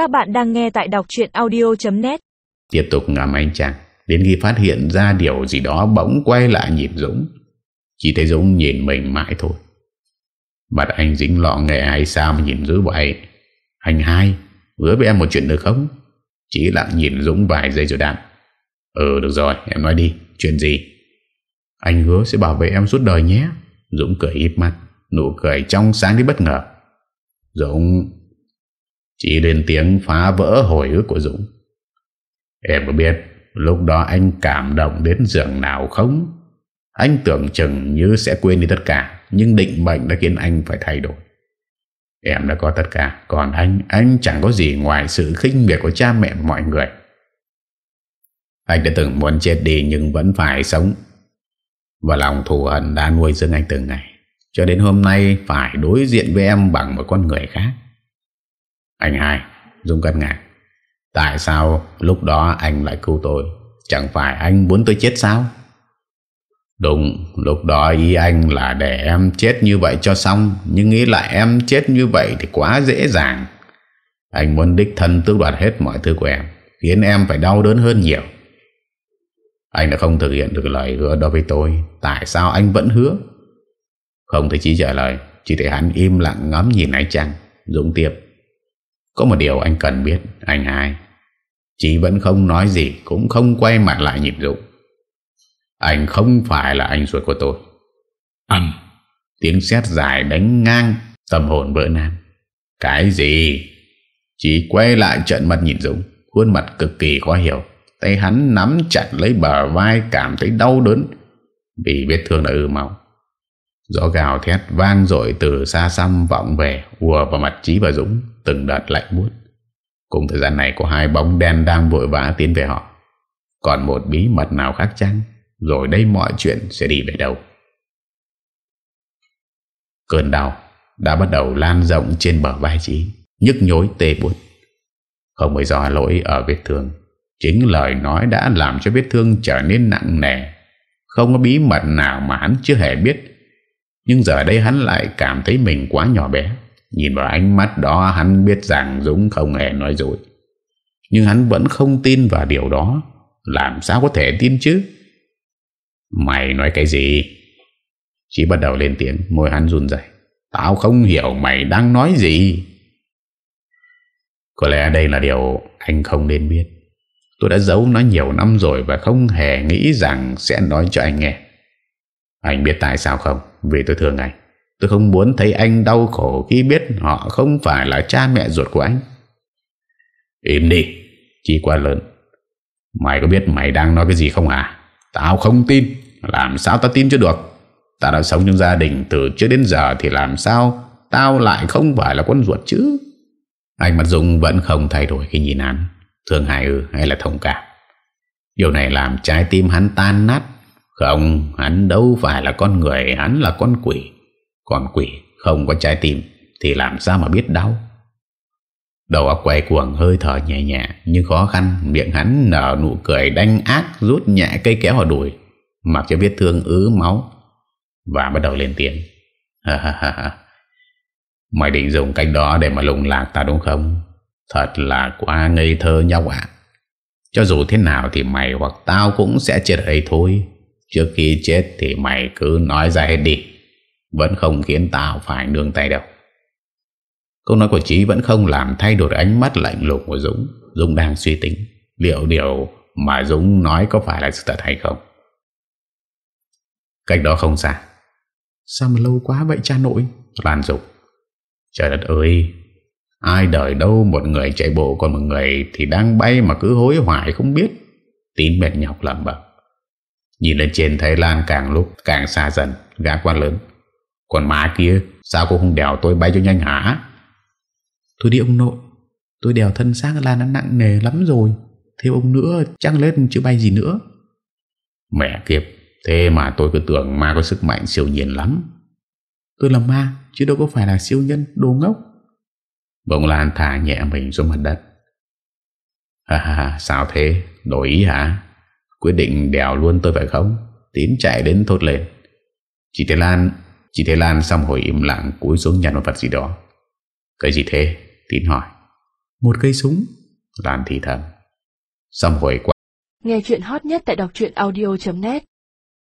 Các bạn đang nghe tại đọc chuyện audio.net Tiếp tục ngắm anh chàng Đến khi phát hiện ra điều gì đó Bỗng quay lại nhìn Dũng. Chỉ thấy Dũng nhìn mình mãi thôi. Mặt anh dính lọ nghề hay sao Mà nhìn dữ vậy? Anh hai, Hứa với em một chuyện được không? Chỉ lặng nhìn Dũng vài giây rồi đáp. Ừ được rồi, em nói đi, Chuyện gì? Anh hứa sẽ bảo vệ em suốt đời nhé. Dũng cười ít mắt, Nụ cười trong sáng đến bất ngờ. Dũng chỉ lên tiếng phá vỡ hồi ức của Dũng. Em có biết Lúc đó anh cảm động đến giường nào không? Anh tưởng chừng như sẽ quên đi tất cả, Nhưng định mệnh đã khiến anh phải thay đổi. Em đã có tất cả, Còn anh Anh chẳng có gì ngoài sự khinh miệt của cha mẹ mọi người. Anh đã từng muốn chết đi Nhưng vẫn phải sống. Và lòng thù hận đã nuôi dưỡng anh từng ngày Cho đến hôm nay Phải đối diện với em bằng một con người khác. Anh hai, Dung cắt ngạc. Tại sao lúc đó anh lại cứu tôi? Chẳng phải anh muốn tôi chết sao? Đúng, Lúc đó ý anh là để em chết như vậy cho xong, Nhưng nghĩ lại em chết như vậy Thì quá dễ dàng. Anh muốn đích thân tước đoạt hết mọi thứ của em, Khiến em phải đau đớn hơn nhiều. Anh đã không thực hiện được lời hứa đó với tôi, Tại sao anh vẫn hứa? Không thể chỉ trả lời, Chỉ để hắn im lặng ngắm nhìn anh trăng. Dũng tiếp. Có một điều anh cần biết Anh hai. Chị vẫn không nói gì Cũng không quay mặt lại nhìn Dũng Anh không phải là anh ruột của tôi. Âm Tiếng sét dài đánh ngang Tâm hồn vỡ nan. Cái gì? Chị quay lại trận mặt nhìn Dũng Khuôn mặt cực kỳ khó hiểu. Tay hắn nắm chặt lấy bờ vai Cảm thấy đau đớn. Vì vết thương đã ư máu Gió gào thét vang dội từ xa xăm vọng về, ùa vào mặt Trí và Dũng, từng đợt lạnh buốt. Cùng thời gian này có hai bóng đen đang vội vã tiến về họ. Còn một bí mật nào khác chăng? Rồi đây mọi chuyện sẽ đi về đâu? Cơn đau đã bắt đầu lan rộng trên bờ vai Trí Nhức nhối tê buốt. Không phải do lỗi ở vết thương, Chính lời nói đã làm cho vết thương trở nên nặng nề. Không có bí mật nào mà hắn chưa hề biết nhưng giờ đây hắn lại cảm thấy mình quá nhỏ bé. Nhìn vào ánh mắt đó, hắn biết rằng Dũng không hề nói dối. Nhưng hắn vẫn không tin vào điều đó. Làm sao có thể tin chứ? Mày nói cái gì? Chỉ bắt đầu lên tiếng, Môi hắn run dậy Tao không hiểu mày đang nói gì. Có lẽ đây là điều anh không nên biết. Tôi đã giấu nó nhiều năm rồi Và không hề nghĩ rằng sẽ nói cho anh nghe. Anh biết tại sao không? Vì tôi thương anh Tôi không muốn thấy anh đau khổ khi biết họ không phải là cha mẹ ruột của anh. Im đi, chỉ quá lớn. Mày có biết mày đang nói cái gì không à? Tao không tin. Làm sao tao tin cho được? Tao đã sống trong gia đình từ trước đến giờ thì làm sao tao lại không phải là con ruột chứ? Anh mặt Dung vẫn không thay đổi khi nhìn hắn. Thương hại ư hay là thông cảm. Điều này làm trái tim hắn tan nát. Không, hắn đâu phải là con người, hắn là con quỷ. Còn quỷ không có trái tim Thì làm sao mà biết đau? Đầu óc quay cuồng hơi thở nhẹ nhẹ Nhưng khó khăn Miệng hắn nở nụ cười đanh ác Rút nhẹ cây kéo vào đùi Mặc cho vết thương ứ máu Và bắt đầu lên tiếng. Ha ha ha Mày định dùng cách đó để mà lùng lạc ta đúng không? Thật là quá ngây thơ nhau ạ. Cho dù thế nào thì mày hoặc tao cũng sẽ chết ở đây thôi. Trước khi chết thì mày cứ nói ra hết đi. Vẫn không khiến tao phải nương tay đâu. Câu nói của Trí vẫn không làm thay đổi ánh mắt lạnh lùng của Dũng. Dũng đang suy tính Liệu điều mà Dũng nói có phải là sự thật hay không. Cách đó không xa. Sao mà lâu quá vậy cha nội? Lan dục. Trời đất ơi Ai đời đâu một người chạy bộ Còn một người thì đang bay mà cứ hối hoài không biết. Tín mệt nhọc lầm bẩm Nhìn lên trên thấy Lan càng lúc càng xa dần Gã quan lớn. Còn má kia Sao cô không đèo tôi bay cho nhanh hả? Thôi đi ông nội. Tôi đèo thân xác là nó nặng nề lắm rồi. Thêm ông nữa chắc lên chứ bay gì nữa. Mẹ kiếp Thế mà tôi cứ tưởng ma có sức mạnh siêu nhiên lắm. Tôi là ma Chứ đâu có phải là siêu nhân đồ ngốc. Bỗng Lan thả nhẹ mình xuống mặt đất. Ha ha sao thế? Đổi ý hả Quyết định đèo luôn tôi phải không? Tín chạy đến thốt lên. Chị Thế Lan Chị Thế Lan xong hồi im lặng cúi xuống nhặt một vật gì đó. Cái gì thế? Tín hỏi. Một cây súng. Lan thì thầm. Xong hồi qua Nghe chuyện hot nhất tại đọc audio.net